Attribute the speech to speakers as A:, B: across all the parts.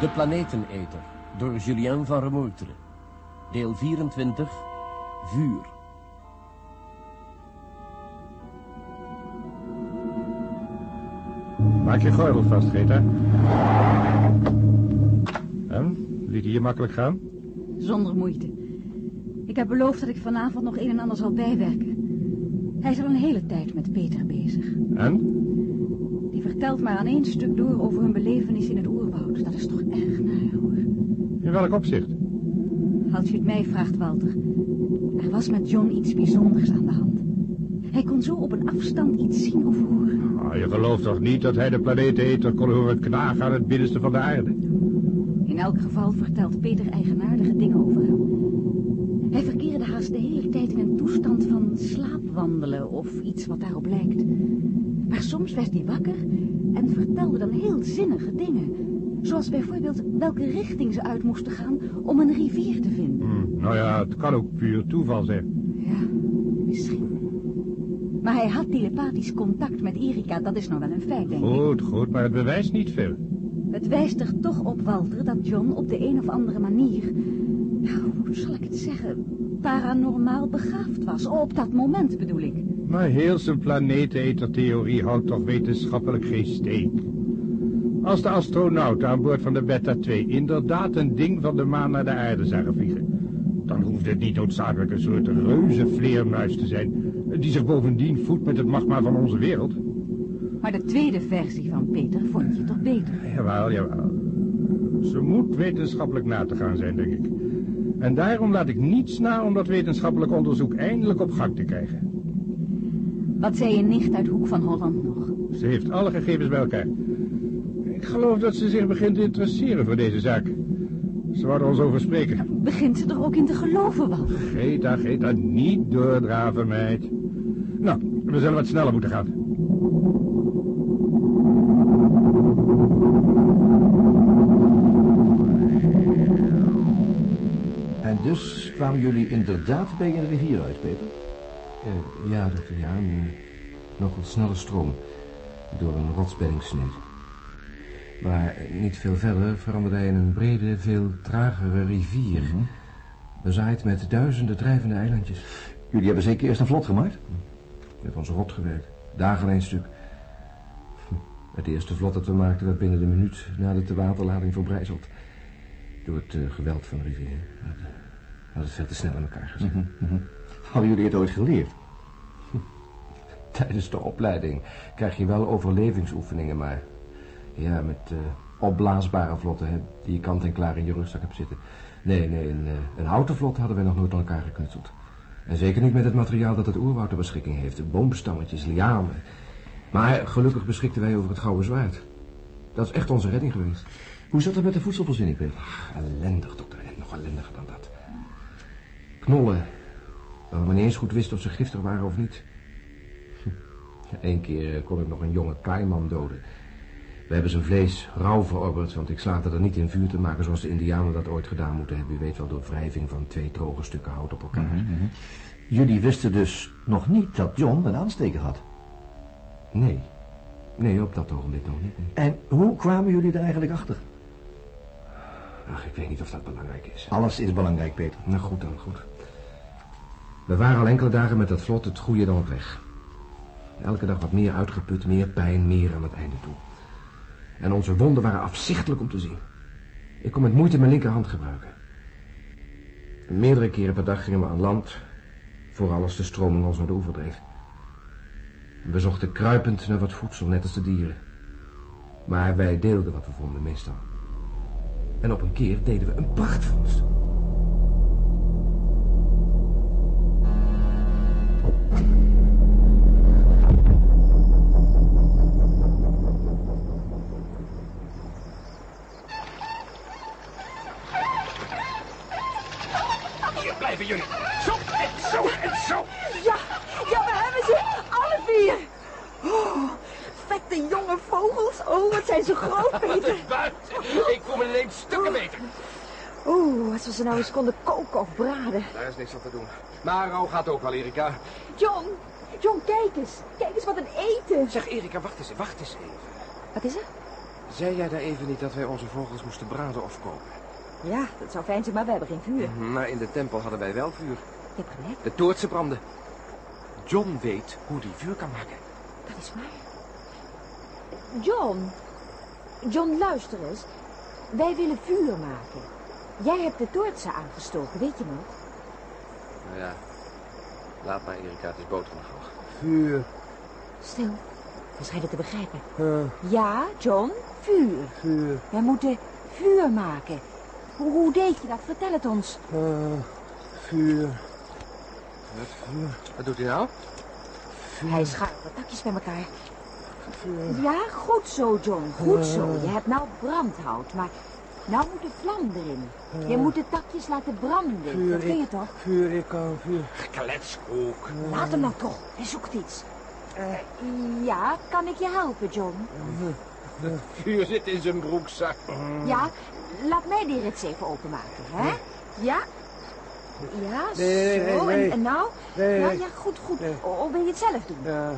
A: Planeteneter door Julien van Remoeteren. Deel 24, Vuur.
B: Maak je gordel vast, Greta. En? Liet hij je makkelijk gaan?
C: Zonder moeite. Ik heb beloofd dat ik vanavond nog een en ander zal bijwerken. Hij is al een hele tijd met Peter bezig.
B: En?
C: Die vertelt maar aan één stuk door over hun belevenis in het Dat is toch erg naar, hoor.
B: In welk opzicht?
C: Als je het mij vraagt, Walter. Er was met John iets bijzonders aan de hand. Hij kon zo op een afstand iets zien of horen.
B: Oh, je gelooft toch niet dat hij de planeteneter kon horen knagen aan het binnenste van de aarde?
C: In elk geval vertelt Peter eigenaardige dingen over hem. Hij verkeerde haast de hele tijd in een toestand van slaapwandelen of iets wat daarop lijkt. Maar soms werd hij wakker en vertelde dan heel zinnige dingen. Zoals bijvoorbeeld welke richting ze uit moesten gaan om een rivier te vinden.
B: Hm, nou ja, het kan ook puur toeval zijn.
C: Ja, misschien. Maar hij had telepathisch contact met Erika, dat is nou wel een feit, denk ik.
B: Goed, goed, maar het bewijst niet veel.
C: Het wijst er toch op, Walter, dat John op de een of andere manier... Nou, hoe zal ik het zeggen? Paranormaal begaafd was. Op dat moment bedoel ik.
B: Maar heel zijn planeteneter-theorie houdt toch wetenschappelijk geen steek. Als de astronauten aan boord van de Beta 2 inderdaad een ding van de maan naar de aarde zagen vliegen, dan hoeft het niet noodzakelijk een soort reuze vleermuis te zijn, die zich bovendien voedt met het magma van onze wereld.
C: Maar de tweede versie van Peter vond je toch beter?
B: Jawel, jawel. Ze moet wetenschappelijk na te gaan zijn, denk ik. En daarom laat ik niets na om dat wetenschappelijk onderzoek eindelijk op gang te krijgen.
C: Wat zei je nicht uit Hoek van Holland nog?
B: Ze heeft alle gegevens bij elkaar. Ik geloof dat ze zich begint te interesseren voor deze zaak. Ze wouden ons over spreken.
C: Begint ze er ook in te geloven, Walter?
B: Geta, Geta, niet doordraven, meid. Nou, we zullen wat sneller moeten gaan.
D: En dus kwamen jullie inderdaad bij een rivier uit, Peter?
E: Eh, ja, dokter, ja. Een nogal snelle stroom. Door een rotsbedding sneed. Maar niet veel verder veranderde hij in een brede, veel tragere rivier. Bezaaid met duizenden drijvende eilandjes.
D: Jullie hebben zeker eerst een vlot gemaakt?
E: We hebben ons rot gewerkt. Dagen een stuk. Het eerste vlot dat we maakten werd binnen de minuut na de tewaterlading verbrijzeld. Door het eh, geweld van de rivier. We hadden- we hadden het veel te snel in elkaar gezet.
D: Hadden jullie het ooit geleerd?
E: Tijdens de opleiding krijg je wel overlevingsoefeningen, maar... Ja, met eh, opblaasbare vlotten, hè, die je kant en klaar in je rugzak hebt zitten. Nee, nee, een, eh, een houten vlot hadden we nog nooit aan elkaar geknutseld. En zeker niet met het materiaal dat het oerwoud ter beschikking heeft. Boomstammetjes, lianen. Maar gelukkig beschikten wij over het gouden zwaard. Dat is echt onze redding geweest.
D: Hoe zat het met de voedselvoorziening, Peter?
E: Ellendig, dokter. En nog ellendiger dan dat. Knollen. Waarvan we niet eens goed wisten of ze giftig waren of niet. Eén keer eh, kon ik nog een jonge kaiman doden. We hebben zijn vlees rauw verorberd, want ik slaagde er niet in vuur te maken zoals de indianen dat ooit gedaan moeten hebben. U weet wel, door wrijving van twee droge stukken hout op elkaar.
D: Jullie wisten dus nog niet dat John een aansteker had.
E: Nee. Nee, op dat ogenblik nog niet. nee.
D: En hoe kwamen jullie er eigenlijk achter?
E: Ach, ik weet niet of dat belangrijk is.
D: Alles is belangrijk, Peter.
E: Nou goed dan, goed. We waren al enkele dagen met dat vlot het goede dan op weg. Elke dag wat meer uitgeput, meer pijn, meer aan het einde toe. En onze wonden waren afzichtelijk om te zien. Ik kon met moeite mijn linkerhand gebruiken. Meerdere keren per dag gingen we aan land, vooral als de stroming ons naar de oever dreef. We zochten kruipend naar wat voedsel, net als de dieren. Maar wij deelden wat we vonden, meestal. En op een keer deden we een prachtvondst.
F: Ze groot, Peter.
A: Buiten. Ik voel me ineens stukken beter.
F: Oeh, als we ze nou eens konden koken of braden.
A: Daar is niks aan te doen. Rauw gaat ook wel, Erika.
F: John, John, kijk eens. Kijk eens wat een eten.
A: Zeg, Erika, wacht eens, wacht eens even.
F: Wat is er?
A: Zei jij daar even niet dat wij onze vogels moesten braden of koken?
F: Ja, dat zou fijn zijn, maar we hebben geen vuur.
A: Maar in de tempel hadden wij wel vuur.
F: Je hebt gelijk,
A: De toortsen brandden. John weet hoe die vuur kan maken.
F: dat is waar. John, John, luister eens. Wij willen vuur maken. Jij hebt de toortsen aangestoken, weet je nog?
A: Nou ja, laat maar Erika, het is boterham.
B: Vuur.
F: Stil, we schijnen te begrijpen.
B: Uh,
F: Ja, John, vuur.
B: vuur.
F: Wij moeten vuur maken. Hoe, hoe deed je dat? Vertel het ons.
B: Uh, vuur.
A: Wat doet hij nou?
F: Hij schaart wat takjes bij elkaar. Ja, goed zo, John. Goed zo. Je hebt nou brandhout, maar nou moet de vlam erin. Je moet de takjes laten branden.
B: Vuur,
F: Dat kun je
B: ik-
F: toch?
B: Vuur, ik kan vuur.
A: Kletskoek.
F: Laat hem nou toch. Hij zoekt iets. ja, kan ik je helpen, John?
A: Vuur zit in zijn broekzak.
F: Ja, laat mij die rits even openmaken, hè? Ja? Ja,
B: Nee, nee,
F: zo.
B: nee, nee.
F: En, en nou?
B: Nee.
F: Ja, ja, goed, goed. Of wil je het zelf doen?
B: Ja,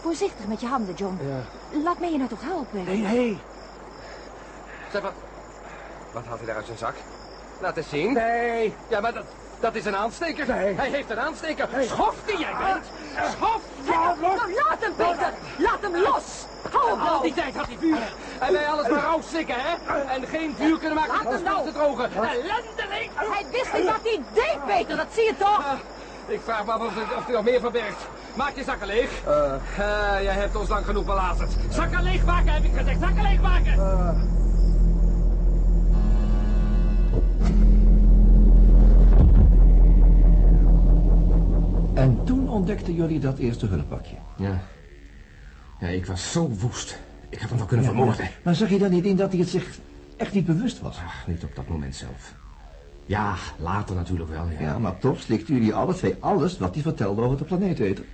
F: Voorzichtig met je handen, John.
B: ja.
F: Laat mij je nou toch helpen.
A: Nee, nee. Zeg, wat... Wat haalt hij daar uit zijn zak? Laat eens zien.
B: Nee.
A: Ja, maar dat, dat is een aansteker.
B: Nee.
A: Hij heeft een aansteker. Schof die jij bent. Schof.
F: Nou, laat hem, Peter! Laat hem los! Hou hem
A: Al
F: nou!
A: die tijd had hij vuur. En wij alles maar rauw stikken, hè? En geen vuur kunnen maken
F: Laat
A: om
F: hem nou.
A: te drogen. Ellendeling.
F: Hij wist niet wat hij deed, Peter, dat zie je toch?
A: Ah, ik vraag me af of, of hij nog meer verbergt. Maak je zakken leeg. Eh, jij hebt ons lang genoeg belazerd. Zakken leeg maken, heb ik gezegd. Zakken leeg maken.
D: Ontdekten jullie dat eerste hulppakje.
E: Ja. Ja, ik was zo woest. Ik had hem wel kunnen vermoorden.
D: Maar zag je dan niet in dat hij het zich echt niet bewust was?
E: Ach, niet op dat moment zelf. Ja, later natuurlijk wel, ja.
D: Ja, maar toch slikten jullie alle twee alles wat hij vertelde over de planeeteter.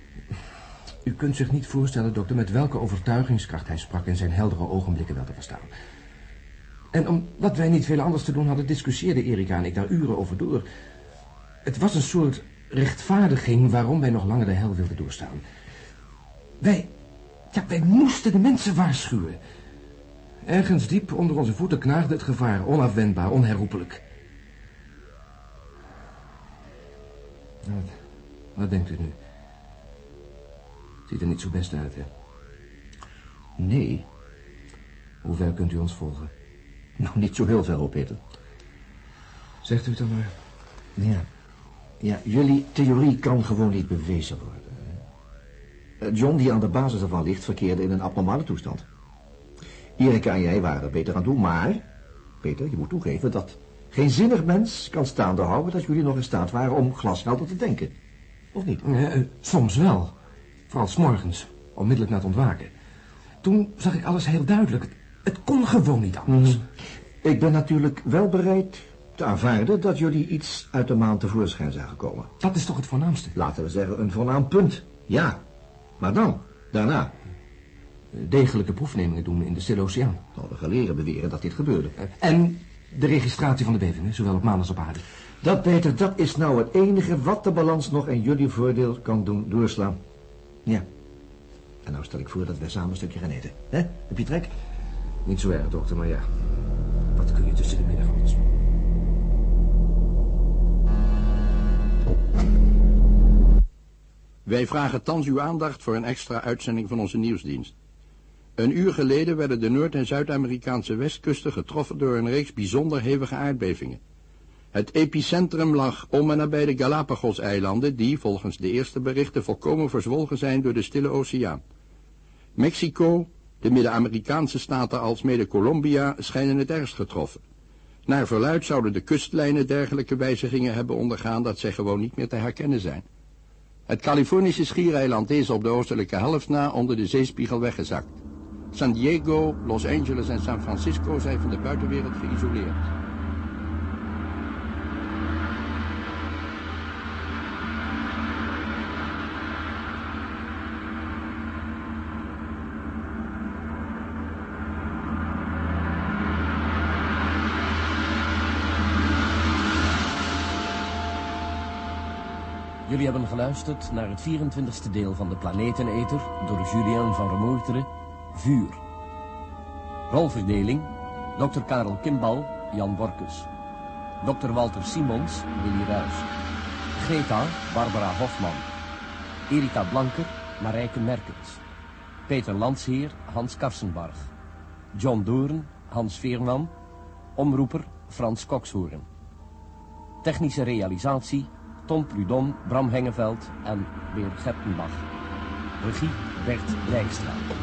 E: U kunt zich niet voorstellen, dokter, met welke overtuigingskracht hij sprak en zijn heldere ogenblikken wel te verstaan. En omdat wij niet veel anders te doen hadden, discussieerden Erika en ik daar uren over door. Het was een soort rechtvaardiging waarom wij nog langer de hel wilden doorstaan. Wij, ja, wij moesten de mensen waarschuwen. Ergens diep onder onze voeten knaagde het gevaar, onafwendbaar, onherroepelijk. Wat, wat denkt u nu? Ziet er niet zo best uit, hè?
D: Nee,
E: Hoe ver kunt u ons volgen?
D: nou niet zo heel ver op, Peter.
E: Zegt u het dan maar.
D: Ja. Ja, jullie theorie kan gewoon niet bewezen worden. Eh, John, die aan de basis ervan ligt, verkeerde in een abnormale toestand. Erika en jij waren er beter aan doen, maar... Peter, je moet toegeven dat geen zinnig mens kan staande houden... dat jullie nog in staat waren om glashelder te denken. Of niet?
E: Eh, soms wel. Vooral 's morgens, onmiddellijk na het ontwaken. Toen zag ik alles heel duidelijk. Het, het kon gewoon niet anders.
D: Ik ben natuurlijk wel bereid te aanvaarden dat jullie iets uit de maan tevoorschijn zagen komen.
E: Dat is toch het voornaamste?
D: Laten we zeggen, een voornaam punt. Ja. Maar dan, daarna.
E: Degelijke proefnemingen doen in de Stille Oceaan.
D: Nou, de geleerden beweren dat dit gebeurde.
E: Eh, En de registratie van de bevingen, zowel op maan als op aarde.
D: Dat, Peter, dat is nou het enige wat de balans nog in jullie voordeel kan doen doorslaan. Ja. En nou stel ik voor dat wij samen een stukje gaan eten. hè? Heb je trek?
E: Niet zo erg, dokter, maar ja. Wat kun je tussen de middag anders?
G: Wij vragen thans uw aandacht voor een extra uitzending van onze nieuwsdienst. Een uur geleden werden de Noord- en Zuid-Amerikaanse westkusten getroffen door een reeks bijzonder hevige aardbevingen. Het epicentrum lag om en nabij de Galapagos-eilanden, die volgens de eerste berichten volkomen verzwolgen zijn door de Stille Oceaan. Mexico, de Midden-Amerikaanse staten alsmede Colombia schijnen het ergst getroffen. Naar verluid zouden de kustlijnen dergelijke wijzigingen hebben ondergaan dat zij gewoon niet meer te herkennen zijn. Het Californische schiereiland is op de oostelijke helft na onder de zeespiegel weggezakt. San Diego, Los Angeles en San Francisco zijn van de buitenwereld geïsoleerd.
A: Jullie hebben geluisterd naar het 24e deel van de Planeteneter door Julien van Remoerteren, Vuur.
H: Rolverdeling. Dr. Karel Kimbal, Jan Borkus. Dr. Walter Simons, Willy Ruys. Greta, Barbara Hofman. Erika Blanker, Marijke Merkens. Peter Landsheer, Hans Karsenbarg. John Doorn, Hans Veerman. Omroeper, Frans Kokshoorn. Technische realisatie, Tom Prudon, Bram Hengeveld en Weer Gertenbach. Regie, Bert Dijkstra.